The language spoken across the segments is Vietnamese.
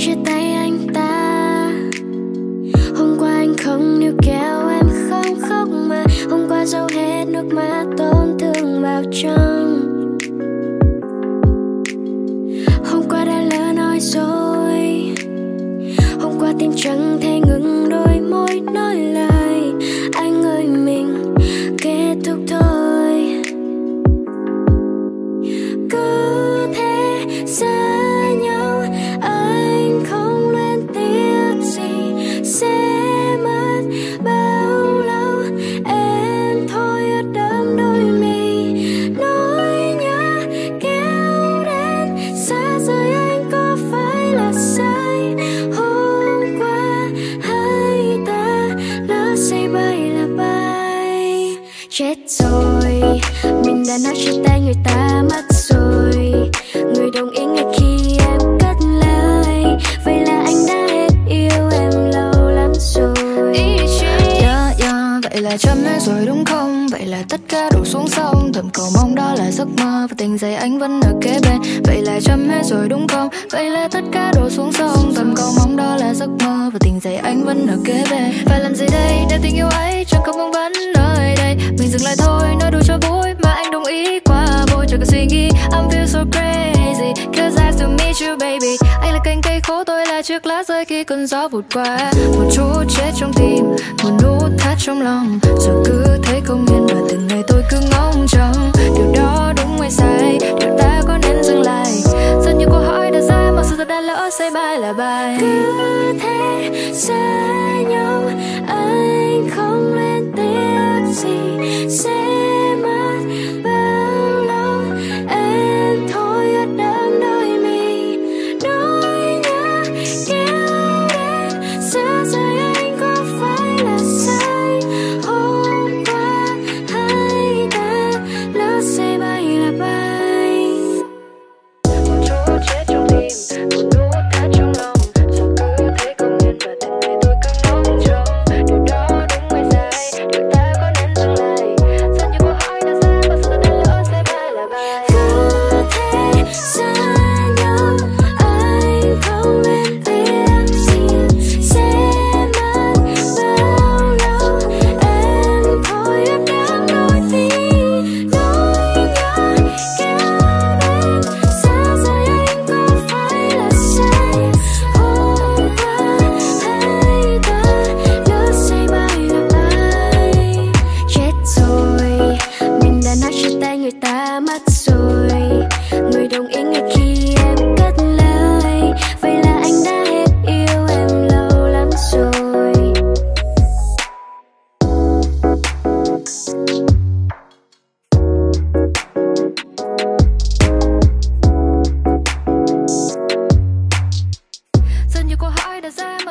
chia tay anh ta. Hôm qua anh không níu kéo em, không khóc mà. Hôm qua dâu hết nước mắt tổn thương vào trong. Hôm qua đã lỡ nói rồi. Hôm qua tim chẳng thể ngừng đôi môi nói lời. Anh ơi, mình kết thúc thôi. Cứ thế sao đã nói chia tay người ta mất rồi. Người đồng ý ngay khi em cất lời. Vậy là anh đã hết yêu em lâu lắm rồi. Yeah, yeah, vậy là chấm hết rồi đúng không? Vậy là tất cả đổ xuống sông. Thầm cầu mong đó là giấc mơ Và tình giây anh vẫn ở kế bên. Vậy là chấm hết rồi đúng không? Vậy là tất cả đổ xuống sông. Thầm cầu mong đó là giấc mơ Và tình giây anh vẫn ở kế bên. Phải làm gì đây để tình yêu ấy baby. Anh là cành cây khô, tôi là chiếc lá rơi khi cơn gió vụt qua. Một chút chết trong tim Một nút thắt trong lòng. Rồi cứ thấy không yên Và từng ngày tôi cứ ngóng trông. Điều đó đúng hay sai? Điều ta có nên dừng lại? Rất nhiều câu hỏi đặt ra Mà sự thật đã lỡ say bài là bài. Cứ thế xa nhau anh không lên tiếc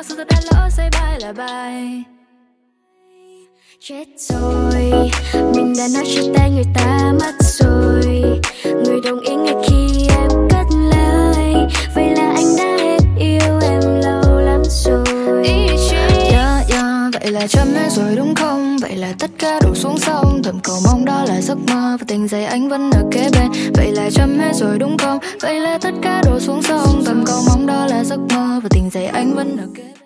mặc dù tôi đã lỡ say bài là bài. chết rồi mình đã nói chia tay người ta mất vậy là chấm hết rồi đúng không? Vậy là tất cả đổ xuống sông Thầm cầu mong đó là giấc mơ Và tình dậy anh vẫn ở kế bên Vậy là chấm hết rồi đúng không? Vậy là tất cả đổ xuống sông Thầm cầu mong đó là giấc mơ Và tình dậy anh vẫn ở kế bên.